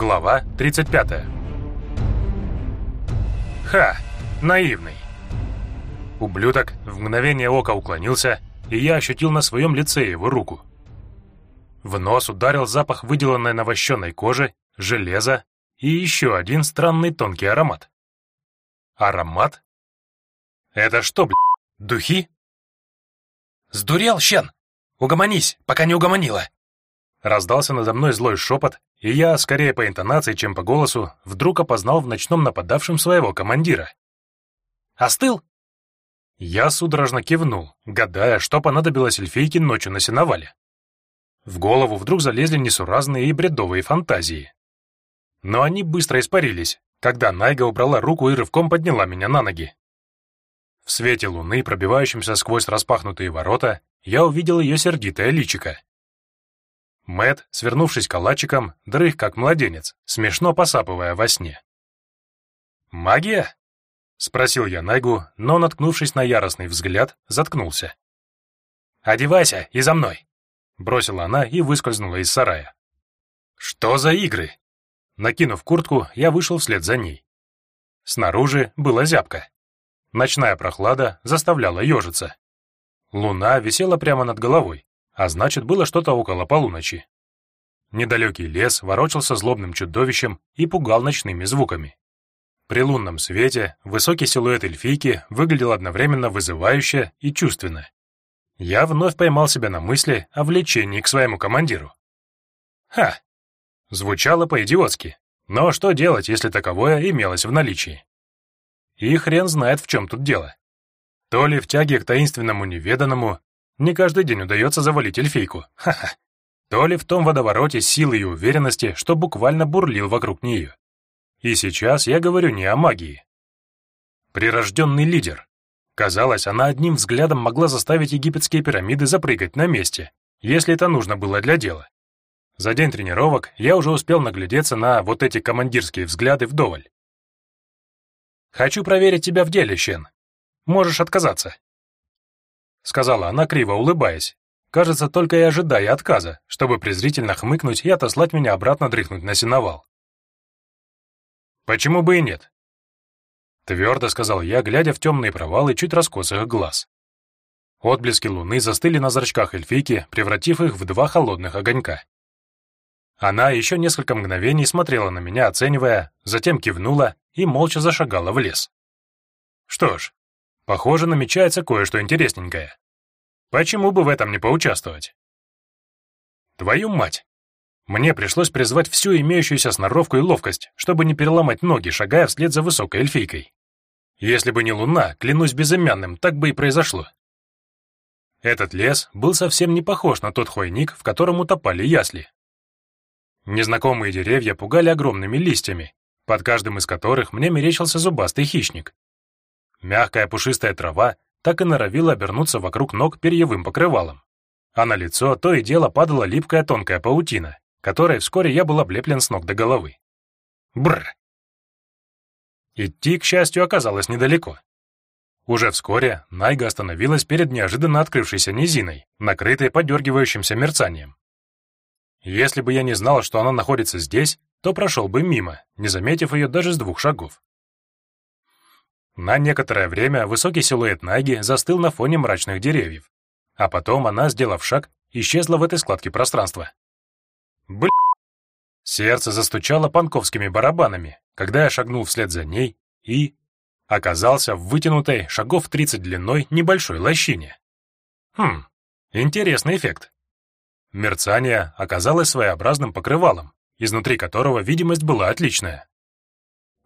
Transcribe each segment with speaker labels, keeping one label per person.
Speaker 1: Глава 35. Ха! Наивный. Ублюдок в мгновение ока уклонился, и я ощутил на своем лице его руку. В нос ударил запах выделанной навощенной кожи, железа и еще один странный тонкий аромат. Аромат? Это что, блядь, духи?
Speaker 2: «Сдурел, Щен! Угомонись, пока не угомонила!»
Speaker 1: Раздался надо мной злой шепот, и я, скорее по интонации, чем по голосу, вдруг опознал в ночном нападавшем своего командира.
Speaker 2: «Остыл?»
Speaker 1: Я судорожно кивнул, гадая, что понадобилось эльфийке ночью на сеновале. В голову вдруг залезли несуразные и бредовые фантазии. Но они быстро испарились, когда Найга убрала руку и рывком подняла меня на ноги. В свете луны, пробивающемся сквозь распахнутые ворота, я увидел ее сердитое личико. Мэт, свернувшись калачиком, дрых как младенец, смешно посапывая во сне. «Магия?» — спросил я Найгу, но, наткнувшись на яростный взгляд, заткнулся.
Speaker 2: «Одевайся и за мной!»
Speaker 1: — бросила она и выскользнула из сарая. «Что за игры?» Накинув куртку, я вышел вслед за ней. Снаружи была зябко. Ночная прохлада заставляла ежиться. Луна висела прямо над головой, а значит, было что-то около полуночи. Недалекий лес ворочался злобным чудовищем и пугал ночными звуками. При лунном свете высокий силуэт эльфийки выглядел одновременно вызывающе и чувственно. Я вновь поймал себя на мысли о влечении к своему командиру. Ха! Звучало по-идиотски, но что делать, если таковое имелось в наличии? И хрен знает, в чем тут дело. То ли в тяге к таинственному неведанному, не каждый день удается завалить эльфийку. Ха-ха. То ли в том водовороте силы и уверенности, что буквально бурлил вокруг нее. И сейчас я говорю не о магии. Прирожденный лидер. Казалось, она одним взглядом могла заставить египетские пирамиды запрыгать на месте, если это нужно было для дела. За день тренировок я уже успел наглядеться на вот эти командирские взгляды вдоволь. «Хочу проверить тебя в деле, Щен. Можешь отказаться», — сказала она, криво улыбаясь. Кажется, только и ожидая отказа, чтобы презрительно хмыкнуть и отослать меня обратно дрыхнуть на сеновал. «Почему бы и нет?» Твердо сказал я, глядя в темные провалы чуть раскосых глаз. Отблески луны застыли на зрачках эльфийки, превратив их в два холодных огонька. Она еще несколько мгновений смотрела на меня, оценивая, затем кивнула и молча зашагала в лес. Что ж, Похоже, намечается кое-что интересненькое. Почему бы в этом не поучаствовать? Твою мать! Мне пришлось призвать всю имеющуюся сноровку и ловкость, чтобы не переломать ноги, шагая вслед за высокой эльфийкой. Если бы не луна, клянусь безымянным, так бы и произошло. Этот лес был совсем не похож на тот хвойник, в котором утопали ясли. Незнакомые деревья пугали огромными листьями, под каждым из которых мне мерещился зубастый хищник. Мягкая пушистая трава так и норовила обернуться вокруг ног перьевым покрывалом. А на лицо то и дело падала липкая тонкая паутина, которой вскоре я был облеплен с ног до головы. Бррр! Идти, к счастью, оказалось недалеко. Уже вскоре Найга остановилась перед неожиданно открывшейся низиной, накрытой подергивающимся мерцанием. Если бы я не знал, что она находится здесь, то прошел бы мимо, не заметив ее даже с двух шагов. На некоторое время высокий силуэт Наги застыл на фоне мрачных деревьев, а потом она, сделав шаг, исчезла в этой складке пространства. Блин! Сердце застучало панковскими барабанами, когда я шагнул вслед за ней и... оказался в вытянутой, шагов 30 длиной, небольшой лощине. Хм, интересный эффект. Мерцание оказалось своеобразным покрывалом, изнутри которого видимость была отличная.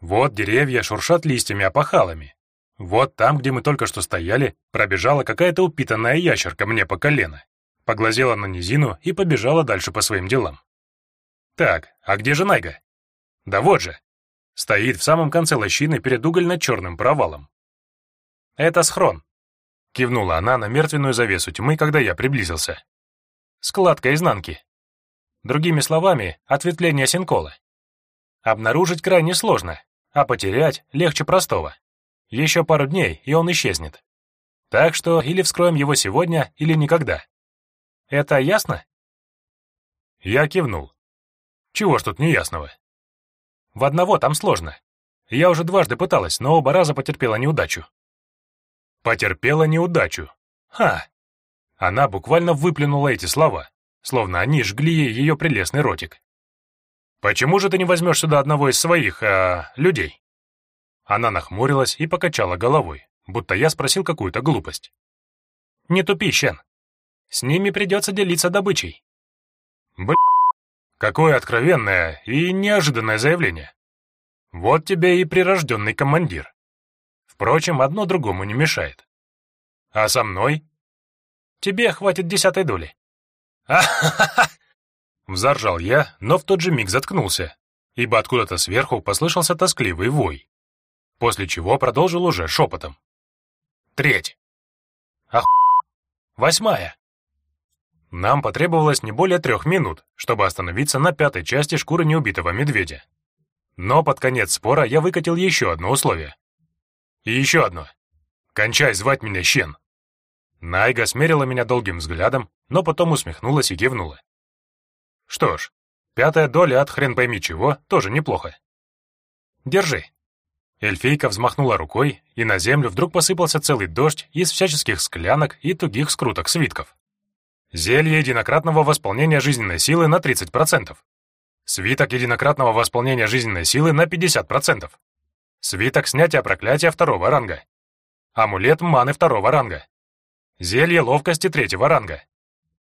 Speaker 1: Вот деревья шуршат листьями опахалами. Вот там, где мы только что стояли, пробежала какая-то упитанная ящерка мне по колено, поглазела на низину и побежала дальше по своим делам. Так, а где же Найга? Да вот же. Стоит в самом конце лощины перед угольно-черным провалом. Это схрон. Кивнула она на мертвенную завесу тьмы, когда я приблизился. Складка изнанки. Другими словами, ответвление синкола. Обнаружить крайне сложно, а потерять легче простого. Еще пару дней, и он исчезнет. Так что или вскроем его сегодня, или никогда. Это ясно? Я кивнул. Чего ж тут неясного? В одного там сложно. Я уже дважды пыталась, но оба раза потерпела неудачу. Потерпела неудачу. Ха! Она буквально выплюнула эти слова, словно они жгли ее прелестный ротик. «Почему же ты не возьмешь сюда одного из своих, э, людей?» Она нахмурилась и покачала головой, будто я спросил какую-то глупость. «Не тупи, Щен. С ними придется делиться добычей». Б***, какое откровенное и неожиданное заявление. Вот тебе и прирожденный командир. Впрочем, одно другому не мешает. А со мной? Тебе хватит десятой доли. «А-ха-ха-ха!» Взоржал я, но в тот же миг заткнулся, ибо откуда-то сверху послышался тоскливый вой, после чего продолжил уже шепотом. «Треть!» «Ах... Восьмая!» Нам потребовалось не более трех минут, чтобы остановиться на пятой части шкуры неубитого медведя. Но под конец спора я выкатил еще одно условие. И еще одно. Кончай звать меня Щен. Найга смерила меня долгим взглядом, но потом усмехнулась и кивнула. Что ж, пятая доля от хрен пойми чего тоже неплохо. Держи. Эльфийка взмахнула рукой, и на землю вдруг посыпался целый дождь из всяческих склянок и тугих скруток свитков. Зелье единократного восполнения жизненной силы на 30%. Свиток единократного восполнения жизненной силы на 50%. Свиток снятия проклятия второго ранга. Амулет маны второго ранга. Зелье ловкости третьего ранга.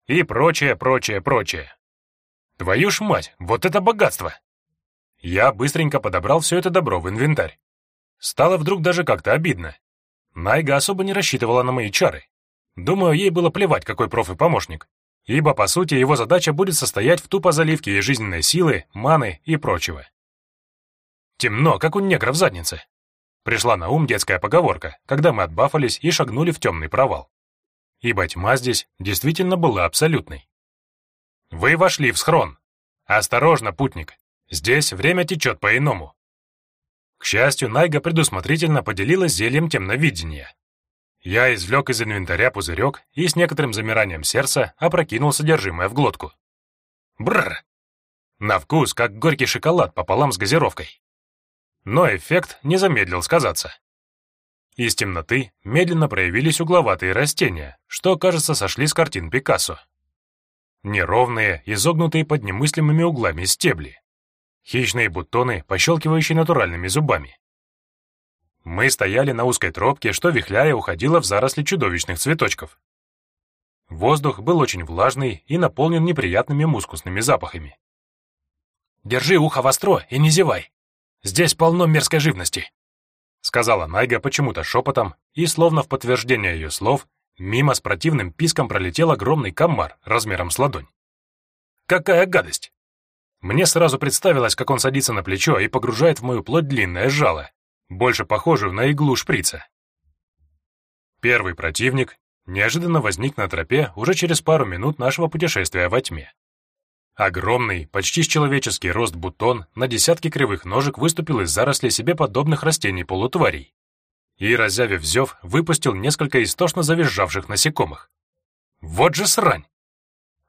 Speaker 1: И прочее, прочее, прочее. Твою ж мать, вот это богатство! Я быстренько подобрал все это добро в инвентарь. Стало вдруг даже как-то обидно. Найга особо не рассчитывала на мои чары. Думаю, ей было плевать, какой проф и помощник ибо, по сути, его задача будет состоять в тупо заливке ей жизненной силы, маны и прочего. Темно, как у негра в заднице. Пришла на ум детская поговорка, когда мы отбафались и шагнули в темный провал. Ибо тьма здесь действительно была абсолютной. Вы вошли в схрон. Осторожно, путник. Здесь время течет по-иному. К счастью, Найга предусмотрительно поделилась зельем темновидения, я извлек из инвентаря пузырек и с некоторым замиранием сердца опрокинул содержимое в глотку. Бррр! На вкус, как горький шоколад пополам с газировкой. Но эффект не замедлил сказаться. Из темноты медленно проявились угловатые растения, что, кажется, сошли с картин Пикассо. Неровные, изогнутые под немыслимыми углами стебли. Хищные бутоны, пощелкивающие натуральными зубами. Мы стояли на узкой тропке, что вихляя уходила в заросли чудовищных цветочков. Воздух был очень влажный и наполнен неприятными мускусными запахами. «Держи ухо востро и не зевай. Здесь полно мерзкой живности», — сказала Найга почему-то шепотом, и, словно в подтверждение ее слов, мимо с противным писком пролетел огромный комар размером с ладонь. «Какая гадость!» Мне сразу представилось, как он садится на плечо и погружает в мою плоть длинное жало, больше похожую на иглу шприца. Первый противник неожиданно возник на тропе уже через пару минут нашего путешествия во тьме. Огромный, почти с человеческий рост бутон на десятки кривых ножек выступил из зарослей себе подобных растений-полутварей и, разявив зев, выпустил несколько истошно завизжавших насекомых. Вот же срань!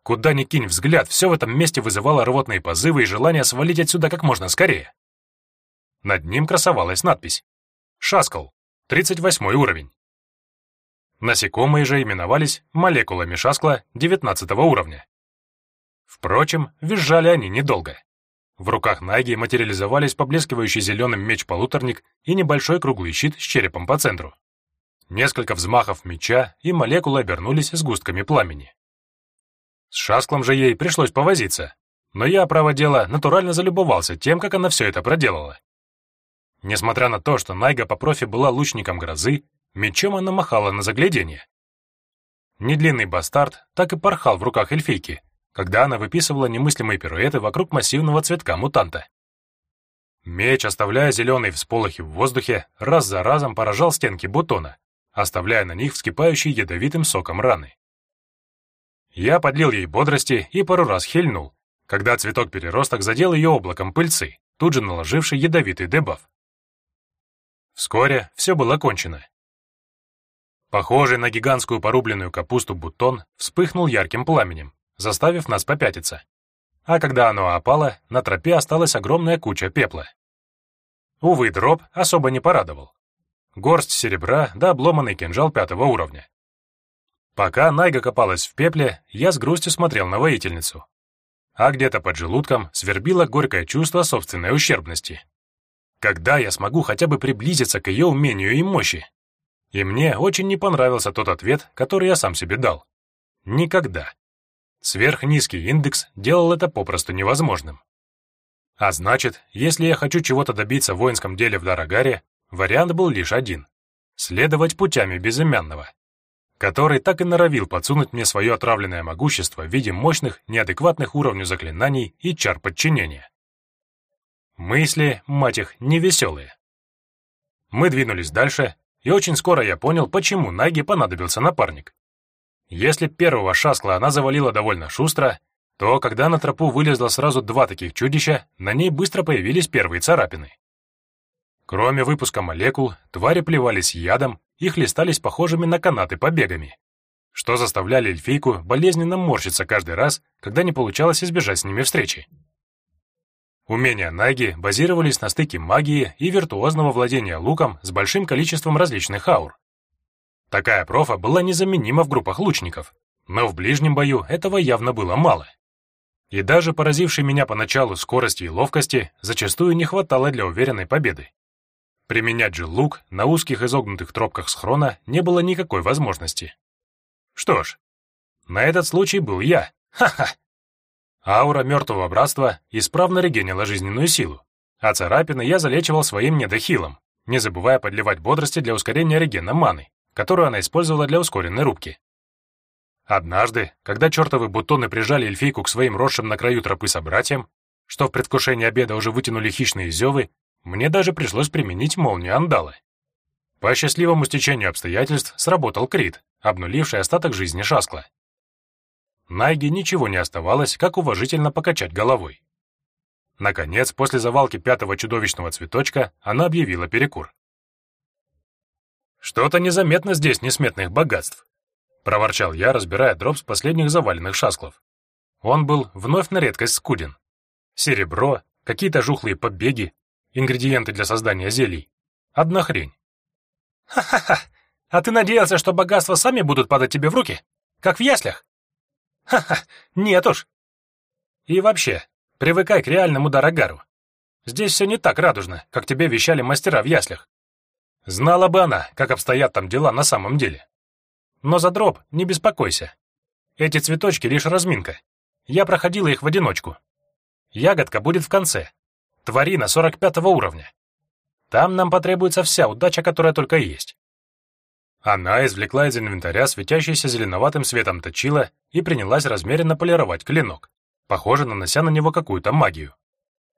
Speaker 1: Куда ни кинь взгляд, все в этом месте вызывало рвотные позывы и желание свалить отсюда как можно скорее. Над ним красовалась надпись «Шаскал, 38 уровень». Насекомые же именовались молекулами шаскла 19 уровня. Впрочем, визжали они недолго. В руках Наги материализовались поблескивающий зеленым меч-полуторник и небольшой круглый щит с черепом по центру. Несколько взмахов меча, и молекулы обернулись сгустками пламени. С шасклом же ей пришлось повозиться, но я, право дела, натурально залюбовался тем, как она все это проделала. Несмотря на то, что Найга по профи была лучником грозы, мечом она махала на заглядение. Недлинный бастард так и порхал в руках эльфийки, когда она выписывала немыслимые пируэты вокруг массивного цветка мутанта. Меч, оставляя зеленые всполохи в воздухе, раз за разом поражал стенки бутона, оставляя на них вскипающие ядовитым соком раны. Я подлил ей бодрости и пару раз хильнул, когда цветок-переросток задел ее облаком пыльцы, тут же наложивший ядовитый дебаф. Вскоре все было кончено. Похожий на гигантскую порубленную капусту бутон вспыхнул ярким пламенем, заставив нас попятиться. А когда оно опало, на тропе осталась огромная куча пепла, Увы, дроп особо не порадовал. Горсть серебра да обломанный кинжал пятого уровня. Пока Найга копалась в пепле, я с грустью смотрел на воительницу. А где-то под желудком свербило горькое чувство собственной ущербности. Когда я смогу хотя бы приблизиться к ее умению и мощи? И мне очень не понравился тот ответ, который я сам себе дал. Никогда. Сверхнизкий индекс делал это попросту невозможным. А значит, если я хочу чего-то добиться в воинском деле в Дарагаре, вариант был лишь один — следовать путями безымянного, который так и норовил подсунуть мне свое отравленное могущество в виде мощных, неадекватных уровней заклинаний и чар подчинения. Мысли, мать их, невеселые. Мы двинулись дальше, и очень скоро я понял, почему Наги понадобился напарник. Если первого шаскла она завалила довольно шустро, то, когда на тропу вылезло сразу два таких чудища, на ней быстро появились первые царапины. Кроме выпуска молекул, твари плевались ядом и хлестались похожими на канаты побегами, что заставляли эльфийку болезненно морщиться каждый раз, когда не получалось избежать с ними встречи. Умения Наги базировались на стыке магии и виртуозного владения луком с большим количеством различных аур. Такая профа была незаменима в группах лучников, но в ближнем бою этого явно было мало. И даже поразившей меня поначалу скорости и ловкости зачастую не хватало для уверенной победы. Применять же лук на узких изогнутых тропках схрона не было никакой возможности. Что ж, на этот случай был я. Ха-ха! Аура мертвого братства исправно регенила жизненную силу, а царапины я залечивал своим недохилом, не забывая подливать бодрости для ускорения регена маны, которую она использовала для ускоренной рубки. Однажды, когда чертовы бутоны прижали эльфийку к своим росшим на краю тропы собратьям, что в предвкушении обеда уже вытянули хищные зевы, мне даже пришлось применить молнию андалы. По счастливому стечению обстоятельств сработал крит, обнуливший остаток жизни Шаскла. Найге ничего не оставалось, как уважительно покачать головой. Наконец, после завалки пятого чудовищного цветочка, она объявила перекур. «Что-то незаметно здесь несметных богатств», — проворчал я, разбирая дроп с последних заваленных шасклов. Он был вновь на редкость скуден. Серебро, какие-то жухлые побеги, ингредиенты для создания зелий. Одна хрень.
Speaker 2: «Ха-ха-ха! А ты надеялся, что богатства сами будут падать тебе в руки? Как в яслях?» Ха-ха, нет уж. И вообще, привыкай к реальному Дарагару. Здесь все не так радужно, как тебе вещали мастера в яслях. Знала бы она, как обстоят там дела на самом деле. Но за дроп не беспокойся. Эти цветочки лишь разминка. Я проходила их в одиночку. Ягодка будет в конце. Тварина 45 уровня. Там нам потребуется вся удача, которая только есть. Она извлекла из инвентаря светящийся зеленоватым светом точила и принялась размеренно полировать клинок, похоже, нанося на него какую-то магию.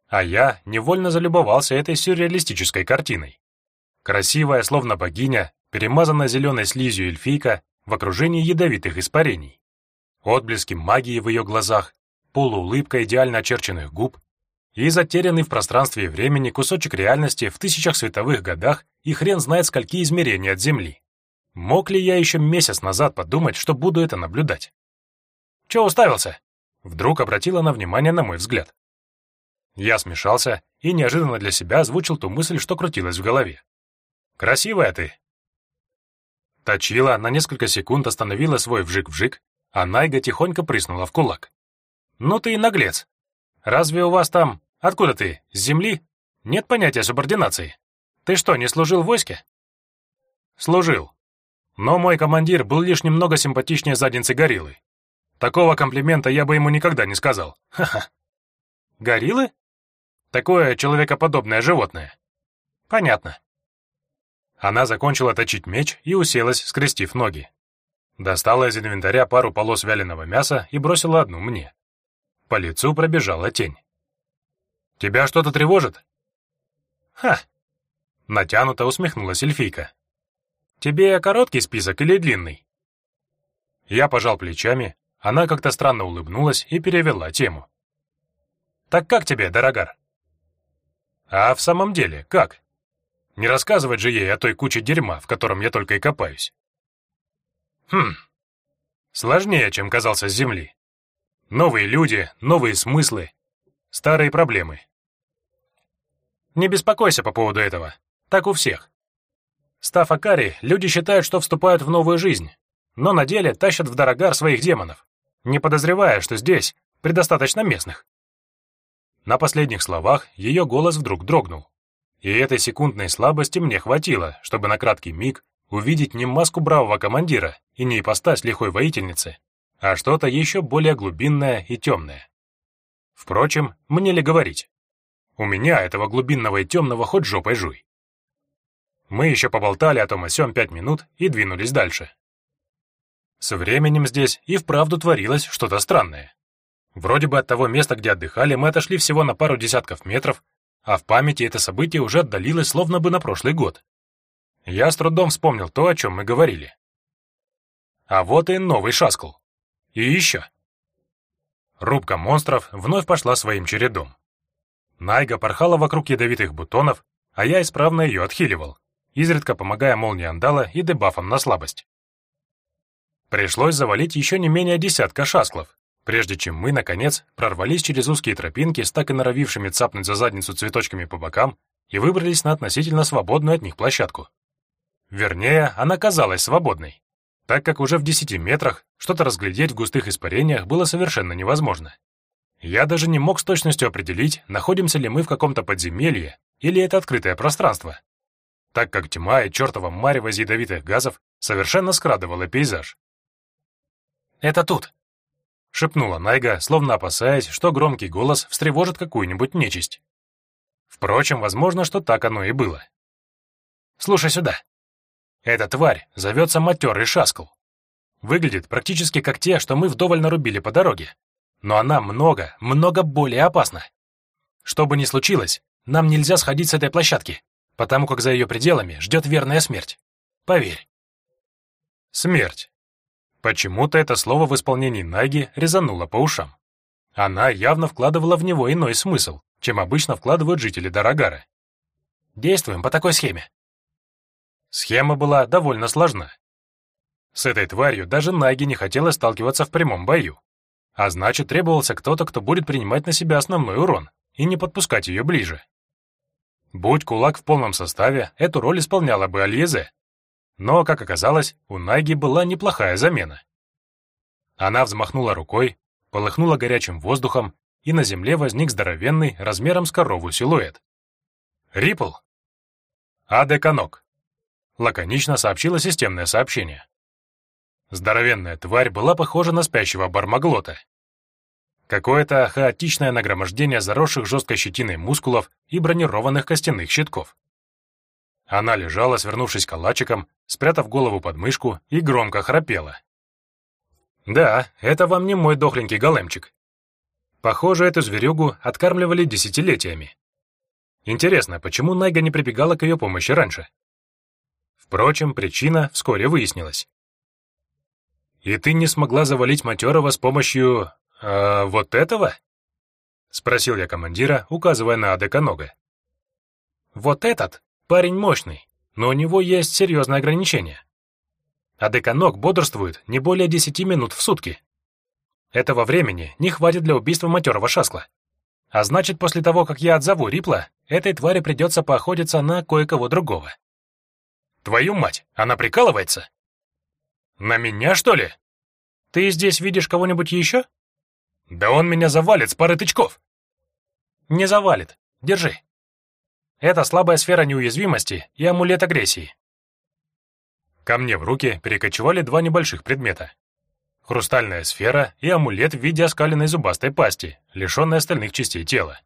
Speaker 2: А я невольно залюбовался этой сюрреалистической картиной. Красивая, словно богиня, перемазанная зеленой слизью эльфийка в окружении ядовитых испарений. Отблески магии в ее глазах, полуулыбка идеально очерченных губ и затерянный в пространстве и времени кусочек реальности в тысячах световых годах и хрен знает скольки измерений от Земли. Мог ли я еще месяц назад подумать, что буду это наблюдать? Че уставился? Вдруг обратила она внимание на мой взгляд. Я смешался и неожиданно для себя озвучил ту мысль, что крутилась в голове. «Красивая ты!» Точила на несколько секунд остановила свой вжик-вжик, а Найга тихонько прыснула в кулак. «Ну ты и наглец! Разве у вас там... Откуда ты? С земли? Нет понятия субординации. Ты что, не служил в войске?» «Служил», но мой командир был лишь немного симпатичнее задницы гориллы. Такого комплимента я бы ему никогда не сказал. Ха-ха. Гориллы? Такое человекоподобное животное. Понятно. Она закончила точить меч и уселась, скрестив ноги. Достала из инвентаря пару полос вяленого мяса и бросила одну мне. По лицу пробежала тень. «Тебя что-то тревожит?» «Ха!» Натянуто усмехнулась эльфийка. Тебе короткий список или длинный?» Я пожал плечами, она как-то странно улыбнулась и перевела тему. «Так как тебе, дорогар?» «А в самом деле, как? Не рассказывать же ей о той куче дерьма, в котором я только и копаюсь». «Хм, сложнее, чем казался с Земли. Новые люди, новые смыслы, старые проблемы». Не беспокойся по поводу этого. Так у всех. Став Акари, люди считают, что вступают в новую жизнь, но на деле тащат в Дорогар своих демонов, не подозревая, что здесь предостаточно местных. На последних словах ее голос вдруг дрогнул. И этой секундной слабости мне хватило, чтобы на краткий миг увидеть не маску бравого командира и не ипостась лихой воительницы, а что-то еще более глубинное и темное. Впрочем, мне ли говорить? У меня этого глубинного и темного хоть жопой жуй. Мы еще поболтали о том о сём пять минут и двинулись дальше. Со временем здесь и вправду творилось что-то странное. Вроде бы от того места, где отдыхали, мы отошли всего на пару десятков метров, а в памяти это событие уже отдалилось словно бы на прошлый год. Я с трудом вспомнил то, о чем мы говорили. А вот и новый шаскл. И еще. Рубка монстров вновь пошла своим чередом. Найга порхала вокруг ядовитых бутонов, а я исправно ее отхиливал, изредка помогая молнии андала и дебафом на слабость. Пришлось завалить еще не менее десятка шасклов, прежде чем мы, наконец, прорвались через узкие тропинки с так и норовившими цапнуть за задницу цветочками по бокам и выбрались на относительно свободную от них площадку. Вернее, она казалась свободной, так как уже в десяти метрах что-то разглядеть в густых испарениях было совершенно невозможно. Я даже не мог с точностью определить, находимся ли мы в каком-то подземелье или это открытое пространство, так как тьма и чертова марево из ядовитых газов совершенно скрадывала пейзаж. «Это тут!» — шепнула Найга, словно опасаясь, что громкий голос встревожит какую-нибудь нечисть. Впрочем, возможно, что так оно и было. «Слушай сюда. Эта тварь зовется матерый шаскл. Выглядит практически как те, что мы вдоволь нарубили по дороге, но она много, много более опасна. Что бы ни случилось, нам нельзя сходить с этой площадки, потому как за ее пределами ждет верная смерть. Поверь. Смерть. Почему-то это слово в исполнении Наги резануло по ушам. Она явно вкладывала в него иной смысл, чем обычно вкладывают жители Дорогара. Действуем по такой схеме. Схема была довольно сложна. С этой тварью даже Наги не хотела сталкиваться в прямом бою. А значит, требовался кто-то, кто будет принимать на себя основной урон и не подпускать ее ближе. Будь кулак в полном составе, эту роль исполняла бы Альезе. Но, как оказалось, у Найги была неплохая замена. Она взмахнула рукой, полыхнула горячим воздухом, и на земле возник здоровенный, размером с корову силуэт. «Рипл!» «Аде Канок», — лаконично сообщило системное сообщение. Здоровенная тварь была похожа на спящего бармаглота. Какое-то хаотичное нагромождение заросших жесткой щетиной мускулов и бронированных костяных щитков. Она лежала, свернувшись калачиком, спрятав голову под мышку и громко храпела. Да, это вам не мой дохленький големчик. Похоже, эту зверюгу откармливали десятилетиями. Интересно, почему Найга не прибегала к ее помощи раньше? Впрочем, причина вскоре выяснилась. «И ты не смогла завалить матерого с помощью... Э, вот этого?» — спросил я командира, указывая на Адеканога. «Вот этот парень мощный, но у него есть серьезное ограничение. Адеканог бодрствует не более десяти минут в сутки. Этого времени не хватит для убийства матерого шаскла. А значит, после того, как я отзову Рипла, этой твари придется поохотиться на кое-кого другого. Твою мать, она прикалывается? На меня, что ли? Ты здесь видишь кого-нибудь еще? Да он меня завалит с пары тычков. Не завалит. Держи. Это слабая сфера неуязвимости и амулет агрессии. Ко мне в руки перекочевали два небольших предмета. Хрустальная сфера и амулет в виде оскаленной зубастой пасти, лишенной остальных частей тела.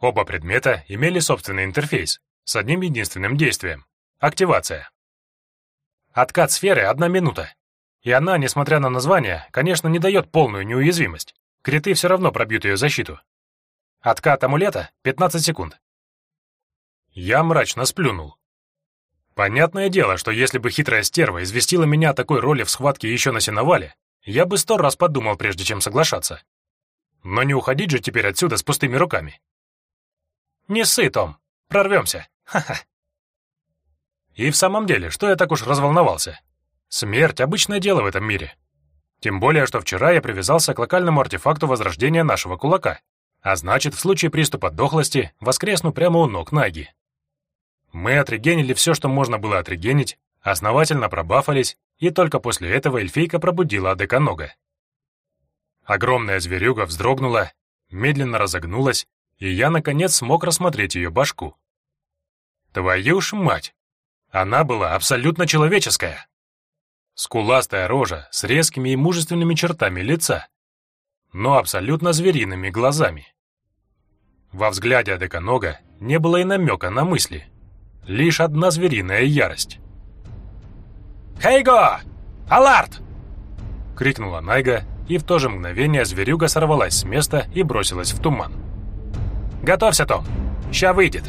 Speaker 2: Оба предмета имели собственный интерфейс с одним единственным действием — активация. Откат сферы — одна минута. И она, несмотря на название, конечно, не дает полную неуязвимость. Криты все равно пробьют ее защиту. Откат амулета — 15 секунд. Я мрачно сплюнул. Понятное дело, что если бы хитрая стерва известила меня о такой роли в схватке еще на сеновале, я бы сто раз подумал, прежде чем соглашаться. Но не уходить же теперь отсюда с пустыми руками. Не ссы, Том. Прорвемся. Ха-ха. И в самом деле, что я так уж разволновался? Смерть — обычное дело в этом мире. Тем более, что вчера я привязался к локальному артефакту возрождения нашего кулака,
Speaker 1: А значит, в случае приступа дохлости воскресну прямо у ног Наги. Мы отрегенили все, что можно было отрегенить, основательно пробафались, и только после этого эльфийка пробудила Адеканога. Огромная зверюга вздрогнула, медленно разогнулась, и я, наконец, смог рассмотреть ее башку. Твою ж мать! Она была абсолютно человеческая. Скуластая рожа с резкими и мужественными чертами лица, но абсолютно звериными глазами. Во взгляде Адеканога не было и намека на мысли, лишь одна звериная ярость.
Speaker 2: «Хейго! Аларт!»
Speaker 1: — крикнула Найга, и в то же мгновение зверюга сорвалась с места и бросилась в туман.
Speaker 2: «Готовься, Том! Ща выйдет!»